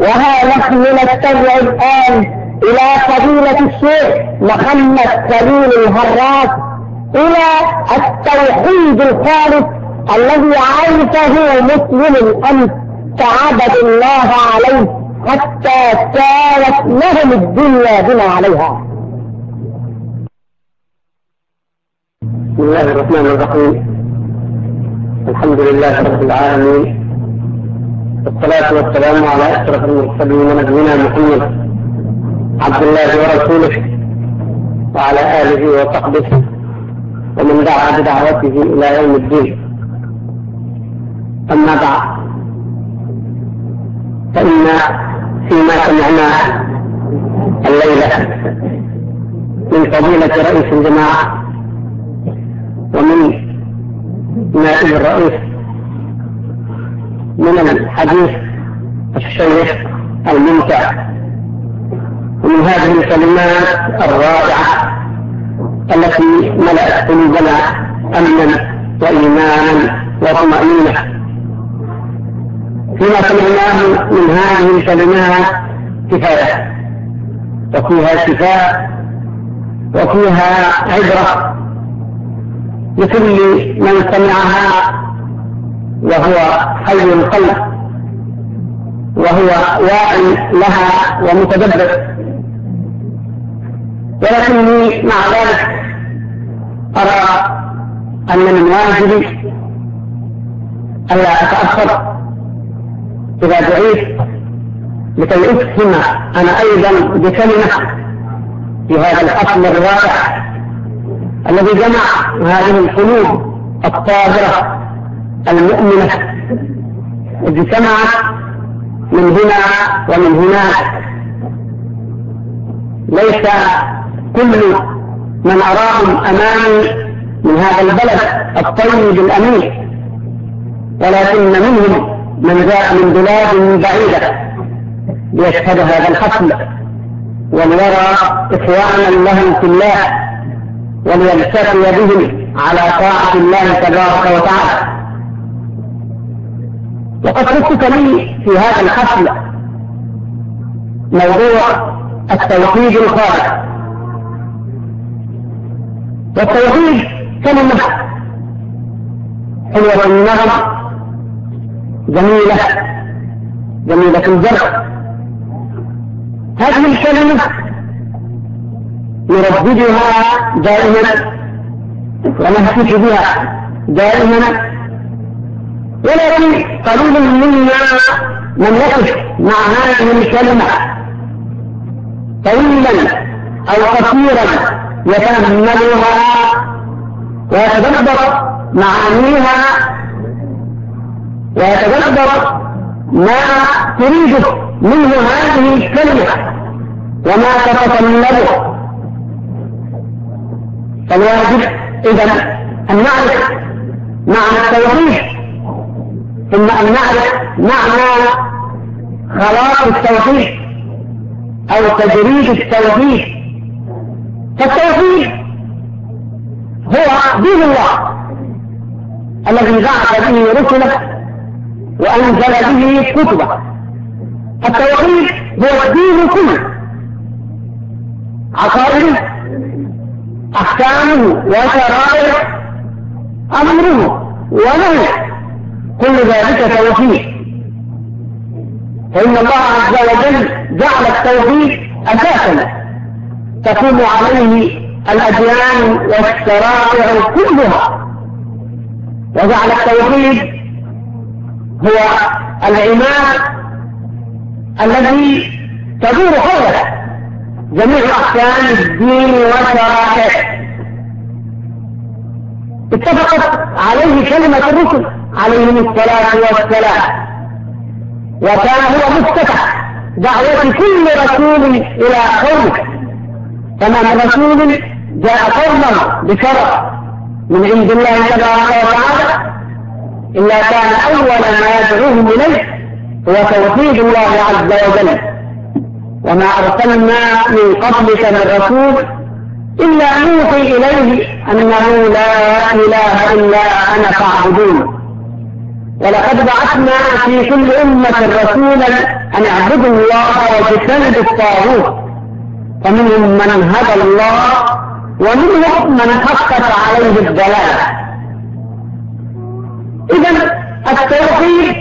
وها نحن نستمع الآن إلى فضيلة الشيخ محمد خليل الهراس إلى التوحيد الخالص الذي عرفه مسلم الأمس فعبد الله عليه حتى كانت لهم الدنيا بما عليها. بسم الله الرحمن الرحيم. الحمد لله رب العالمين. والصلاة والسلام على أشرف المرسلين نبينا محمد عبد الله ورسوله وعلى آله وصحبه ومن دعا بدعوته إلى يوم الدين. أما بعد، فإن فيما سمعناه الليلة من فضيلة رئيس الجماعة ومن نائب الرئيس من الحديث الشيخ الممتع. ومن هذه الكلمات الرائعة التي ملأت قلوبنا أمنا وإيمانا وطمأنينة. فيما سمعناه من هذه الكلمات كفاية. وفيها شفاء، وفيها عبرة. لكل من سمعها وهو حي القلب. وهو واع لها ومتدبر. ولكني مع ذلك أرى أن من واجبي ألا أتأخر إذا دعيت لكي أفهم أنا أيضا بكلمة في هذا الأصل الرائع الذي جمع هذه القلوب الطاهرة المؤمنة. اجتمعت من هنا ومن هناك. ليس كل من أراهم أمامي من هذا البلد الطيب الأمين، ولكن منهم من جاء من بلاد بعيدة ليشهد هذا الحفل وليرى إخوانا لهم في الله، وليلتقي بهم على طاعة الله تبارك وتعالى. وقد خصت لي في هذا الحفل موضوع التوحيد الخالق والتوحيد كلمة حلوة النغم جميلة جميلة الجرح هذه الكلمة نرددها دائما ونهتف بها دائما ولكن قليل منا من يقف مع هذه الكلمة طويلا أو قصيرا يتأملها ويتدبر معانيها ويتدبر ما تريده منه هذه الكلمة وما تتطلبه. فالواجب إذا أن نعرف معنى التوحيد. ثم أن نعرف معنى خلاص التوحيد أو تجريد التوحيد. فالتوحيد هو دين الله الذي بعث به رسله وأنزل به كتبه. التوحيد هو الدين كله. عقائده، أحكامه وشرائعه أمره، ونهيه. كل ذلك توحيد فإن الله عز وجل جعل التوحيد أساسا. تقوم عليه الأديان والشرائع كلها. وجعل التوحيد هو العماد الذي تدور حوله جميع أحكام الدين وشرائعه اتفقت عليه كلمة الرسل. عليهم الصلاة والسلام. وكان هو مفتتح دعوة كل رسول إلى قومه. فما من رسول جاء قوما بشرع من عند الله تبارك وتعالى. إلا كان أول ما يدعوهم إليه هو توحيد الله عز وجل. وما أرسلنا من قبلك من رسول إلا نوحي إليه أنه لا إله إلا أنا فاعبدون. ولقد بعثنا في كل أمة رسولا أن اعبدوا الله واجتنبوا الطاغوت. فمنهم من هدى الله ومنهم من حقت عليه الضلالة إذا التوحيد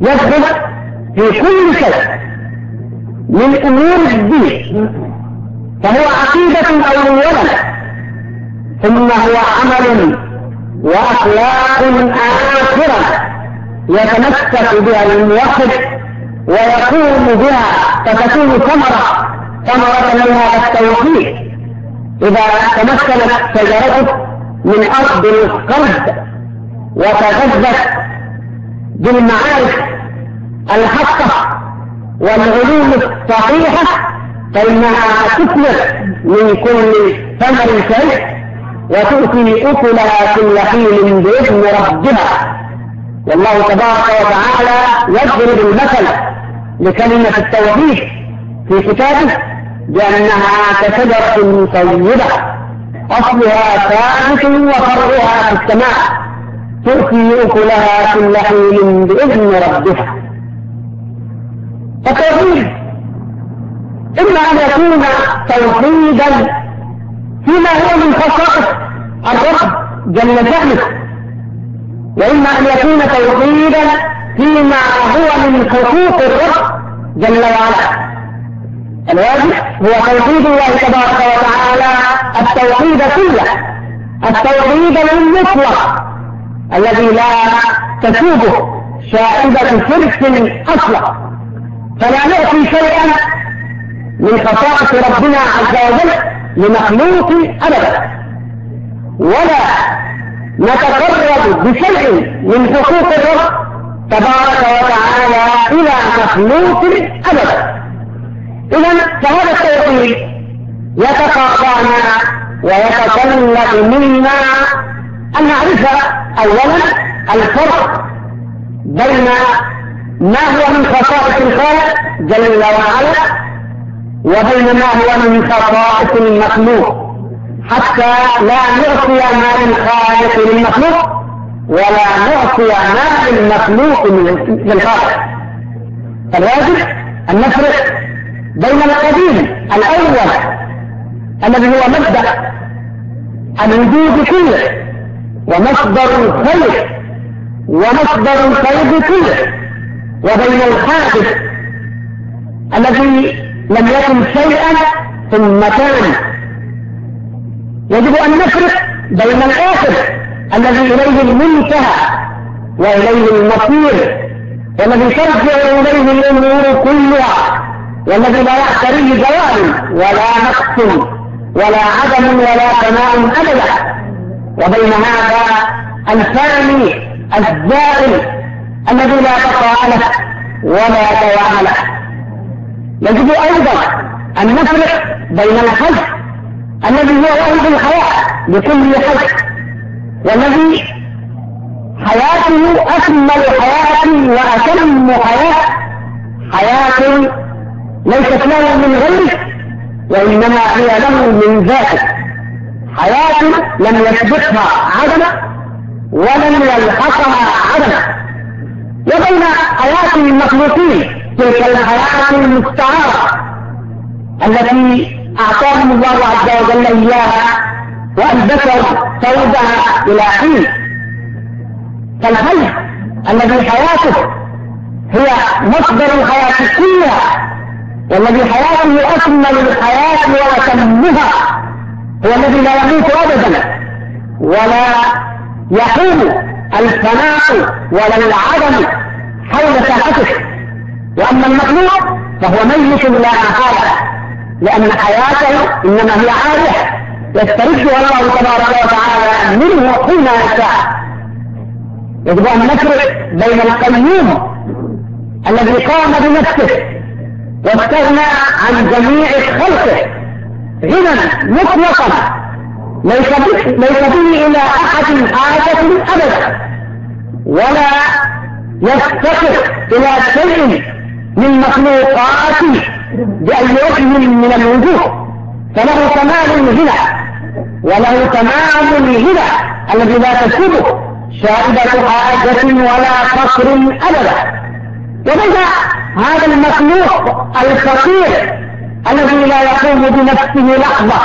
يدخل في كل شيء من أمور الدين. فهو عقيدة أولا ثم هو عمل وأخلاق آخرة يتمسك بها الموحد ويقوم بها فتكون ثمرة ثمرة من هذا التوحيد. إذا تمكنت شجرته من أرض القلب وتغذت بالمعارف الحقة والعلوم الصحيحة، فإنها تثمر من كل ثمر شيء. وتؤتي أكلها كل حين بإذن ربها. والله تبارك وتعالى يضرب المثل لكلمة التوحيد في كتابه بأنها كشجرة طيبة. أصلها ثابت وفرعها في السماء. تؤتي أكلها كل حين بإذن ربها. فالتوحيد إما أن يكون توحيدا فيما هو من خصائص الرب جل شأنه وإما أن يكون توحيدا فيما هو من حقوق الرب جل وعلا. الواجب هو توحيد الله تبارك وتعالى، التوحيد كله، التوحيد المطلق الذي لا تسوبه شائبة شرك أصلا. فلا نعطي شيئا من خصائص ربنا عز وجل لمخلوق أبدا. ولا نتقرب بشيء من حقوق الرب تبارك وتعالى إلى مخلوق أبدا. إذا فهذا التوحيد يتقاطعنا ويتطلب منا. أن نعرف أولا الفرق بين ما هو من خصائص الخالق جل وعلا وبين ما هو من خصائص المخلوق حتى لا نعطي ما للخالق للمخلوق ولا نعطي ما للمخلوق للخالق فالواجب أن نفرق بين القديم، الأول، الذي هو مبدأ، الوجود كله، ومصدر الخير ومصدر الخير كله، وبين الحادث الذي لم يكن شيئا ثم كان. يجب أن نفرق بين الآخر الذي إليه المنتهى وإليه المصير، والذي ترجع إليه الأمور كلها، والذي لا يعتريه زوال ولا نقص ولا عدم ولا سماء أبدا. وبين هذا الفاني الزائل الذي لا بقاء له ولا دوام له. يجب أيضا أن نفرق بين الحج الذي هو وهب الحياة لكل حج، والذي حياته أكمل حياة وأتم حياة حياة ليست له من غيره وإنما هي له من ذاته. حياة لم يسبقها عدم ولم يلحقها عدم. وبين حياة المخلوقين الحياة المستعارة التي أعطاهم الله عز وجل إياها وألبسوا ثوبها إلى حين الذي حياته هي مصدر الحياة كلها والذي حياته أكمل الحياة وأتمها هو الذي لا يموت أبدا ولا يحول الفناء ولا العدم حول ساحته وأما المخلوق فهو ميت لا محالة لأن حياته إنما هي عالية يسترده الله تبارك وتعالى منه حين يشاء. يجب أن نفرق بين القيوم الذي قام بنفسه واستغنى عن جميع خلقه غنى مطلقا. ليس ليس به الى احد حاجة ابدا ولا يفتقر الى شيء من مخلوقاته باي وجه من الوجوه. فله تمام الغنى وله تمام الغنى الذي لا تسبه شائبة حاجة ولا فقر أبدا. وبدا هذا المخلوق الفقير الذي لا يقوم بنفسه لحظة،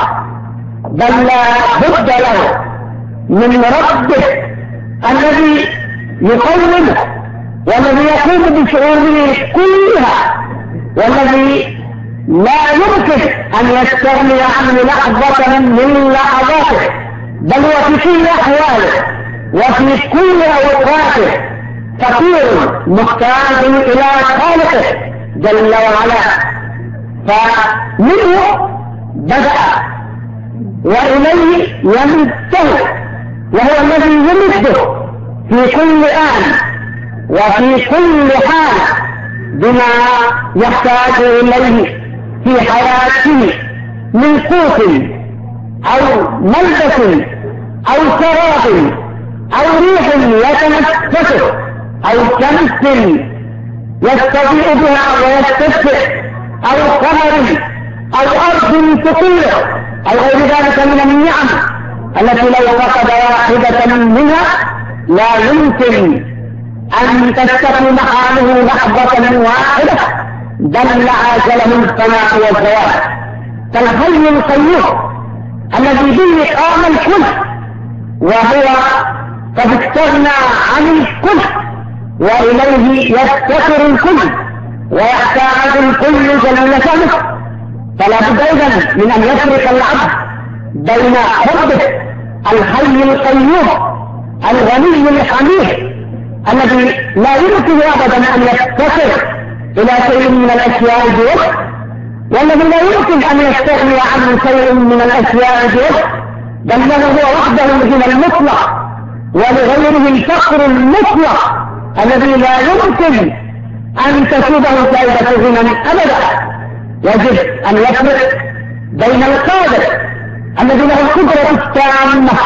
بل لا بد له من ربه الذي يقومه والذي يقوم بشعوره كلها، والذي لا يمكن ان يستغني عنه لحظة من لحظاته، بل وفي كل احواله وفي كل اوقاته فقير محتاج الى خالقه جل وعلا. فمنه بدأ واليه ينتهي، وهو الذي يمده في كل آن. وفي كل حال بما يحتاج إليه في حياته من قوت أو ملبس أو شراب أو ريح يتنفسه أو شمس يستضيء بها ويستبشر أو قمر أو أرض تطير أو غير ذلك من النعم التي لو فقد واحدة منها لا يمكن أن تستقيم حاله لحظة واحدة بل عاجله الفناء والزوال. كالحي القيوم الذي به قام الكل، وهو قد استغنى عن الكل، وإليه يفتقر الكل، ويحتاج الكل جل شأنه فلا بد إذا من أن يفرق العبد بين حبه الحي القيوم، الغني الحميد الذي لا يمكن أبدا أن يفتقر إلى شيء من الأشياء بوقت والذي لا يمكن أن يستغني عنه شيء من الأشياء بوقت بل له هو وحده الغنى المطلق ولغيره الفقر المطلق الذي لا يمكن أن تسوده فائدة غنى أبدا. يجب أن يفرق بين القادر الذي له القدرة التامة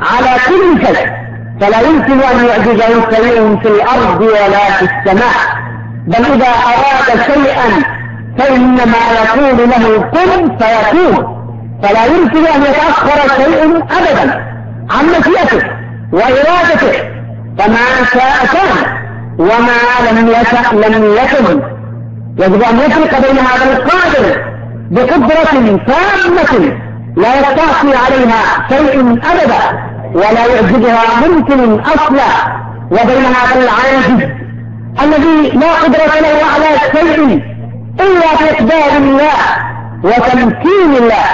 على كل شيء. فلا يمكن أن يعجزه شيء في الأرض ولا في السماء. بل إذا أراد شيئا فإنما يقول له كن فيكون. فلا يمكن أن يتأخر شيء أبدا عن مشيئته وإرادته. فما شاء كان وما لم يشأ لم يكن. يجب أن يفرق بين هذا القادر بقدرة تامة لا يستعصي عليها شيء أبدا. ولا يعجبها ممكن أصلا وبين هذا العاجز الذي لا قدرة له على شيء إلا بإقدار الله وتمكين الله.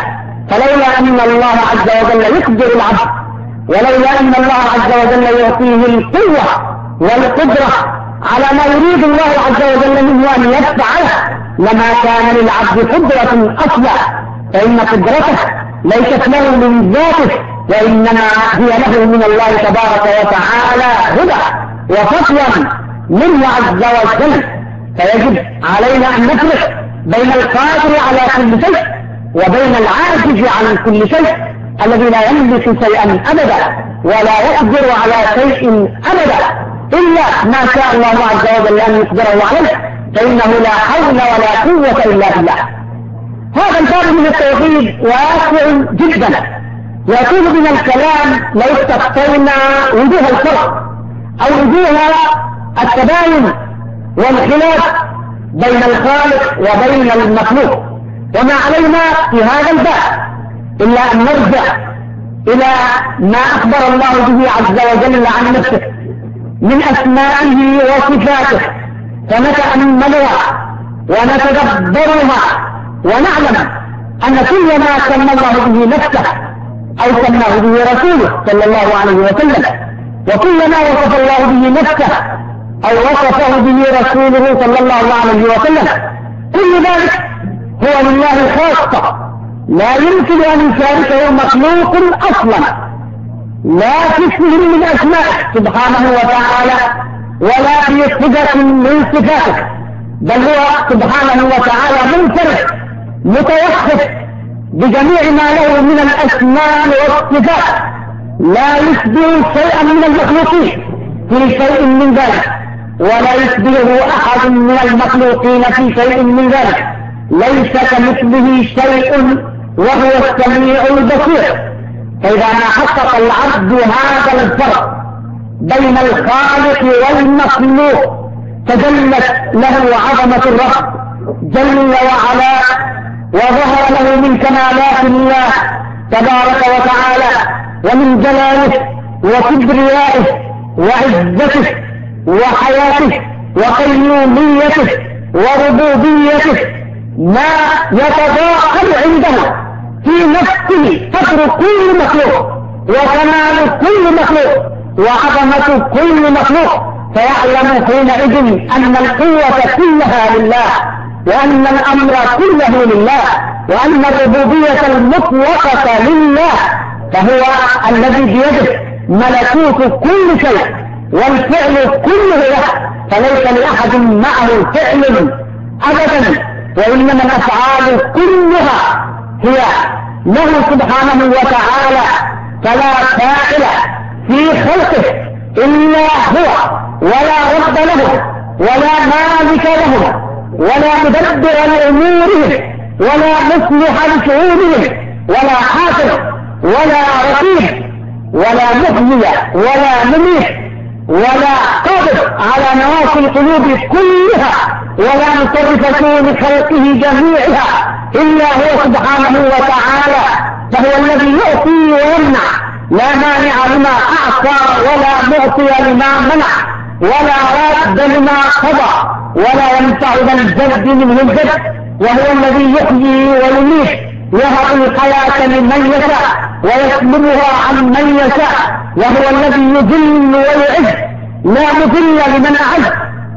فلولا أن الله عز وجل يقدر العبد، ولولا أن الله عز وجل يعطيه القوة والقدرة على ما يريد الله عز وجل منه أن يفعله لما كان للعبد قدرة أصلا. فإن قدرته ليست له من ذاته. وإنما هي له من الله تبارك وتعالى هدى وفضلا منه عز وجل. فيجب علينا أن نفرق بين القادر على كل شيء وبين العاجز عن كل شيء، الذي لا يملك شيئا أبدا ولا يقدر على شيء أبدا. إلا ما شاء الله عز وجل أن يقدره عليه، فإنه لا حول ولا قوة إلا بالله. هذا الباب من التوحيد واسع جدا. يكون من الكلام لو استخطينا وجوه الفرق أو وجوه التباين والخلاف بين الخالق وبين المخلوق. وما علينا في هذا الباب إلا أن نرجع إلى ما أخبر الله به عز وجل عن نفسه من أسمائه وصفاته. فنتأملها ونتدبرها ونعلم أن كل ما سمى الله به نفسه أو سماه به رسوله صلى الله عليه وسلم. وكل ما وصف الله به نفسه، أو وصفه به رسوله صلى الله عليه وسلم. كل ذلك هو لله خاصة. لا يمكن أن يشاركه مخلوق أصلا. لا تشبه من أسمائه سبحانه وتعالى، ولا في صفة من صفاته. بل هو سبحانه وتعالى منفرد متوقف بجميع ما له من الأسماء والصفات. لا يشبه شيئا من المخلوقين في شيء من ذلك، ولا يشبهه أحد من المخلوقين في شيء من ذلك. ليس كمثله شيء وهو السميع البصير. فإذا ما حقق العبد هذا الفرق بين الخالق والمخلوق، تجلت له عظمة الرب جل وعلا وظهر له من كمالات الله تبارك وتعالى ومن جلاله وكبريائه وعزته وحياته وقيوميته وربوبيته ما يتضاءل عنده في نفسه قدر كل مخلوق وكمال كل مخلوق وعظمة كل مخلوق فيعلم حينئذ أن القوة كلها لله وأن الأمر كله لله، وأن الربوبية المطلقة لله، فهو الذي بيده ملكوت كل شيء، والفعل كله له، فليس لأحد معه فعل أبدا، وإنما الأفعال كلها هي له سبحانه وتعالى، فلا فاعل في خلقه إلا هو، ولا رب له، ولا مالك له. ولا مدبر لأمورهم ولا مصلح لشؤونهم ولا حافظ ولا رقيب، ولا مهمي ولا مميت ولا قادر على نواصي القلوب كلها، ولا مصرف شؤون خلقه جميعها، إلا هو سبحانه وتعالى، فهو الذي يعطي ويمنع. لا مانع لما أعطى ولا معطي لما منع. ولا راد لما قضى ولا ينفع ذا الجد منه الجد، وهو الذي يحيي ويميت، يهب الحياة لمن يشاء، ويسلبها عن من يشاء، وهو الذي يذل ويعز. لا مذل لمن أعز،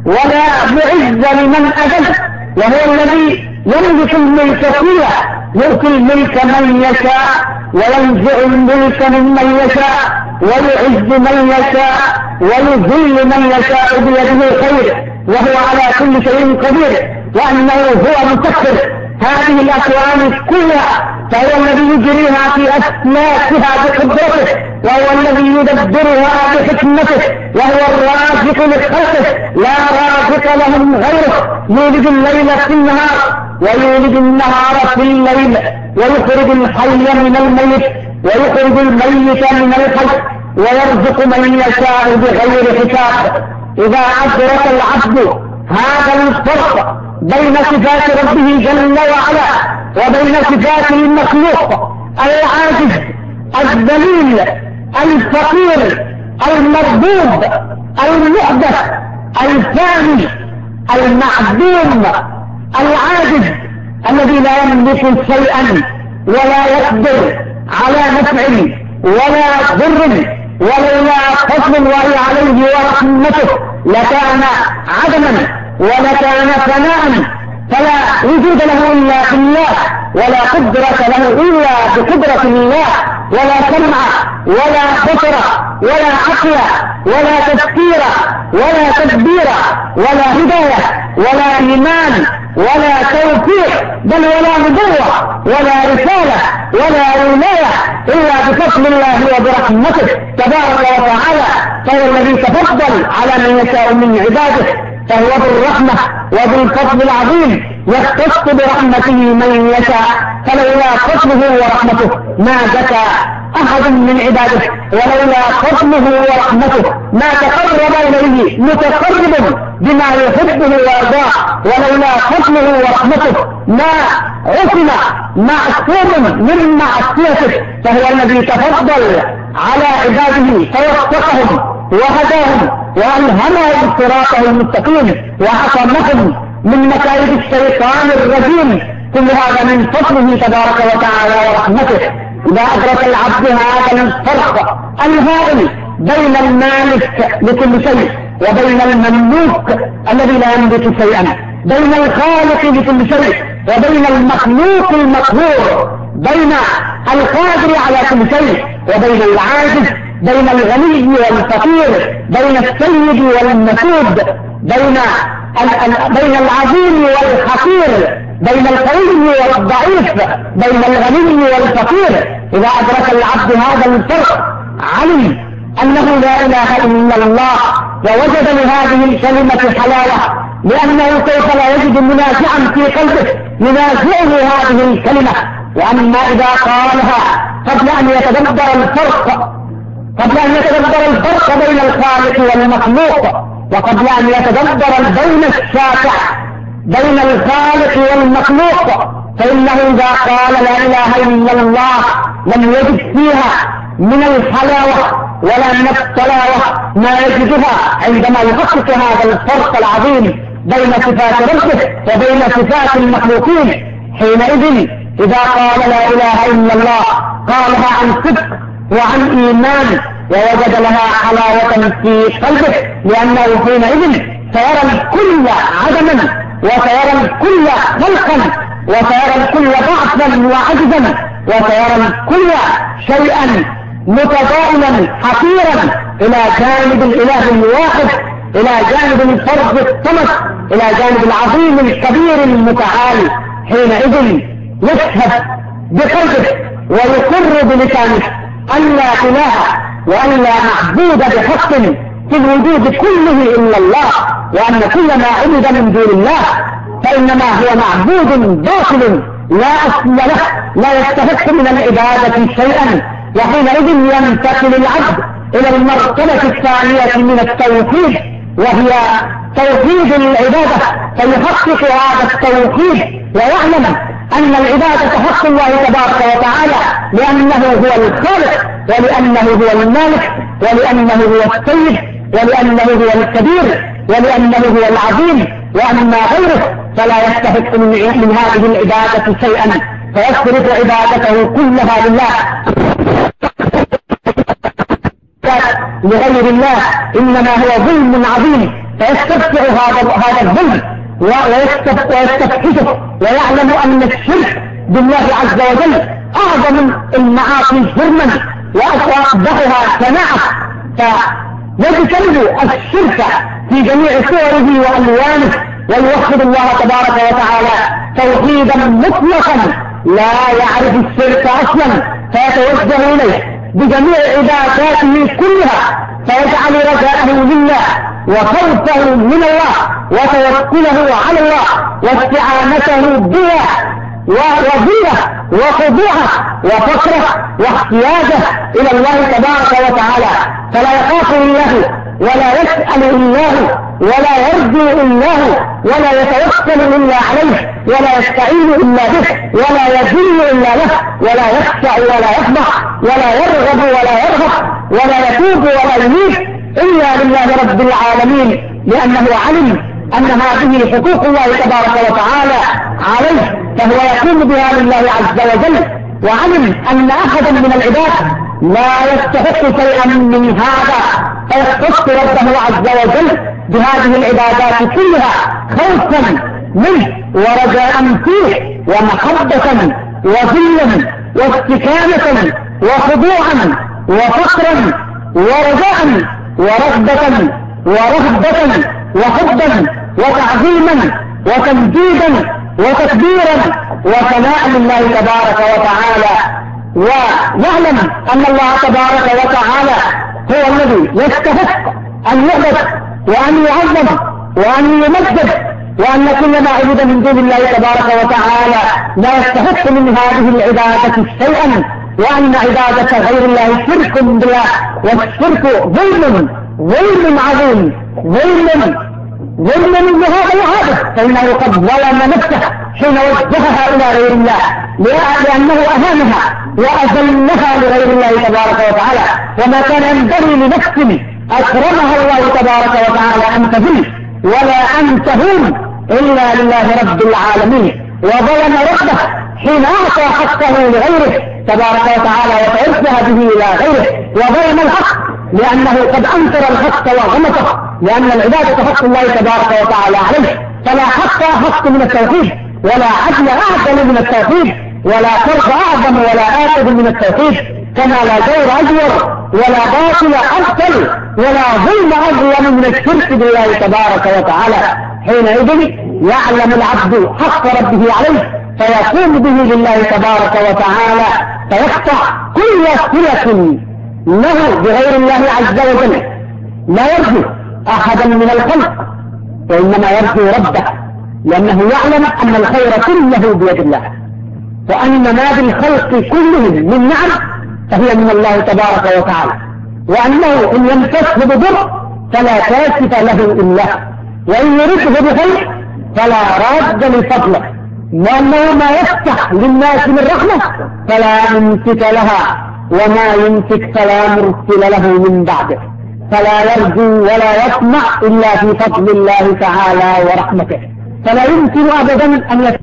ولا معز لمن أذل، وهو الذي يملك الملك كله يؤتي الملك من يشاء وينزع الملك ممن يشاء ويعز من يشاء ويذل من يشاء بيده الخير وهو على كل شيء قدير وانه هو مكفر هذه الاكوان كلها فهو الذي يجريها في اسلافها بقدرته وهو الذي يدبرها بحكمته، وهو الرازق لخلقه، لا رازق لهم غيره يولد الليل في النهار ويولد النهار في الليل، ويخرج الحي من الميت، ويخرج الميت من الحي ويرزق من يشاء بغير حساب. إذا أدرك العبد هذا الفرق بين صفات ربه جل وعلا وبين صفات المخلوق، العاجز، الذليل، الفقير المردود المحدث، الثاني، المعدوم، العاجز، الذي لا يملك شيئا ولا يقدر على نفع ولا ضر ولولا فضل الله عليه ورحمته لكان عدما ولكان فناء فلا وجود له الا في الله ولا قدرة له الا بقدرة الله ولا سمع ولا بصر ولا عقل ولا تفكير ولا تدبير ولا هداية ولا ايمان ولا توفيق بل ولا نبوة ولا رسالة ولا ولاية إلا بفضل الله وبرحمته تبارك وتعالى. فهو الذي تفضل على من يشاء من عباده فهو ذو الرحمة وذو الفضل العظيم، يختص برحمته من يشاء، فلولا فضله ورحمته ما زكى احد من عباده، ولولا فضله ورحمته ما تقرب اليه متقرب بما يحبه ويرضاه، ولولا فضله ورحمته ما عصم، معصوم من معصيته، فهو الذي تفضل على عباده فوفقهم وهداهم والهمهم صراطه المستقيم وعصمهم من مكائد الشيطان الرجيم. كل هذا من فضله تبارك وتعالى ورحمته. إذا أدرك العبد هذا الفرق الهائل بين المالك لكل شيء وبين المملوك الذي لا يملك شيئا. بين الخالق لكل شيء وبين المخلوق المقهور. بين القادر على كل شيء، وبين العاجز، بين الغني والفقير، بين السيد والمسود بين بين العظيم والحقير بين القوي والضعيف، بين الغني والفقير. اذا ادرك العبد هذا الفرق، علم انه لا اله الا الله، ووجد لهذه الكلمة حلاوة لانه كيف لا يجد منازعا في قلبه، ينازعه هذه الكلمة. واما اذا قالها قبل ان يتدبر الفرق قبل أن يتدبر الفرق بين الخالق والمخلوق وقبل أن يتدبر البين الشافع بين الخالق والمخلوق فإنه إذا قال لا إله إلا الله لم يجد فيها من الحلاوة ولا من الطلاوة ما يجدها عندما يحقق هذا الفرق العظيم بين صفات ربه وبين صفات المخلوقين حينئذ إذا قال لا إله إلا الله، قالها عن صدق وعن إيمان، ووجد لها حلاوة في قلبه، لأنه حينئذ سيرى الكل عدما وسيرى الكل خلقا وسيرى الكل ضعفا وعجزا وسيرى الكل شيئا متضائلا حقيرا الى جانب الاله الواحد الى جانب الفرد الصمد الى جانب العظيم الكبير المتعالي حينئذ يشهد بقلبه ويقر بلسانه ان لا اله وان لا معبود بحق في الوجود كله الا الله وان كل ما عبد من دون الله فانما هو معبود باطل لا اصل له، لا يستحق من العباده شيئا، وحينئذ ينتقل العبد الى المرتبه الثانيه من التوحيد، وهي توحيد العباده فيحقق هذا التوحيد ويعلم ان العباده حق الله تبارك وتعالى لانه هو الخالق ولانه هو المالك ولانه هو السيد ولانه هو الكبير ولانه هو العظيم واما غيره فلا يستحق من هذه العباده شيئا. فيصرف عبادته كلها لله. لغير الله انما هو ظلم عظيم. فيستبشع هذا هذا الظلم. ويستفحشه ويعلم ان الشرك بالله عز وجل اعظم المعاصي جرما واقبحها صناعه فيجتنب الشرك في جميع صوره والوانه ويوحد الله تبارك وتعالى توحيدا مطلقا لا يعرف الشرك اصلا فيتوجه اليه بجميع عباداته كلها فيجعل رجاءه لله وخوفه من الله وتوكله على الله واستعانته به ووظيفه وخضوعه وفقره واحتياجه الى الله تبارك وتعالى. فلا يخاف الله ولا يسأل الله ولا يرجو الله ولا يتوكل إلا عليه، ولا يستعين إلا به، ولا يذل إلا له، ولا يخشع ولا يخضع ولا يرغب ولا يرغب، ولا يتوب ولا يميت إلا لله رب العالمين، لأنه علم أن هذه حقوق الله تبارك وتعالى عليه، فهو يقوم بها لله عز وجل، وعلم أن أحدا من العباد لا يستحق شيئا من هذا فيختص ربه عز وجل بهذه العبادات كلها خوفا منه ورجاء فيه ومحبة وذلا واستكانة وخضوعا وفقرا ورجاء ورغبة ورهبة وحبا وتعظيما وتمجيدا وتكبيرا وثناء لله تبارك وتعالى. ويعلم ان الله تبارك وتعالى هو الذي يستحق ان يعبد وان يعظم وان يمجد وان كل ما عبد من دون الله تبارك وتعالى لا يستحق من هذه العباده شيئا وان عباده غير الله شرك بالله، والشرك ظلم ظلم عظيم. ظلم ظلم لهذا وهذا فانه قد ظلم نفسه حين وجهها الى غير الله. لانه اهانها واذلها لغير الله تبارك وتعالى. وما كان ينبغي لنفس اكرمها الله تبارك وتعالى ان تذل ولا ان تهون الا لله رب العالمين. وظلم ربه حين اعطى حقه لغيره تبارك وتعالى وتوجه به الى غيره. وظلم الحق لانه قد انكر الحق وغمطه. لان العباده حق الله تبارك وتعالى عليه. فلا حق حق من التوحيد، ولا عدل اعدل من التوحيد، ولا فرق اعظم ولا اخذ من التوحيد. كما لا دور اجور ولا باطل افضل ولا ظلم اظلم من الشرك بالله تبارك وتعالى. حينئذ يعلم العبد حق ربه عليه، فيقوم به لله تبارك وتعالى فيقطع كل صلة له بغير الله عز وجل. لا يرجو احدا من الخلق وانما يرجو ربه لانه يعلم ان الخير كله بيد الله. وان ما بالخلق كلهم من نعم، فهي من الله تبارك وتعالى. وأنه إن يمسسه بضر، فلا كاشف له إلا وإن يرده بخير، فلا راد لفضله. وأنه ما يفتح للناس من رحمة، فلا يمسك لها، وما يمسك فلا مرسل له من بعده. فلا يرجو ولا يطمع إلا في فضل الله تعالى ورحمته. فلا يمكن أبدا أن يفتح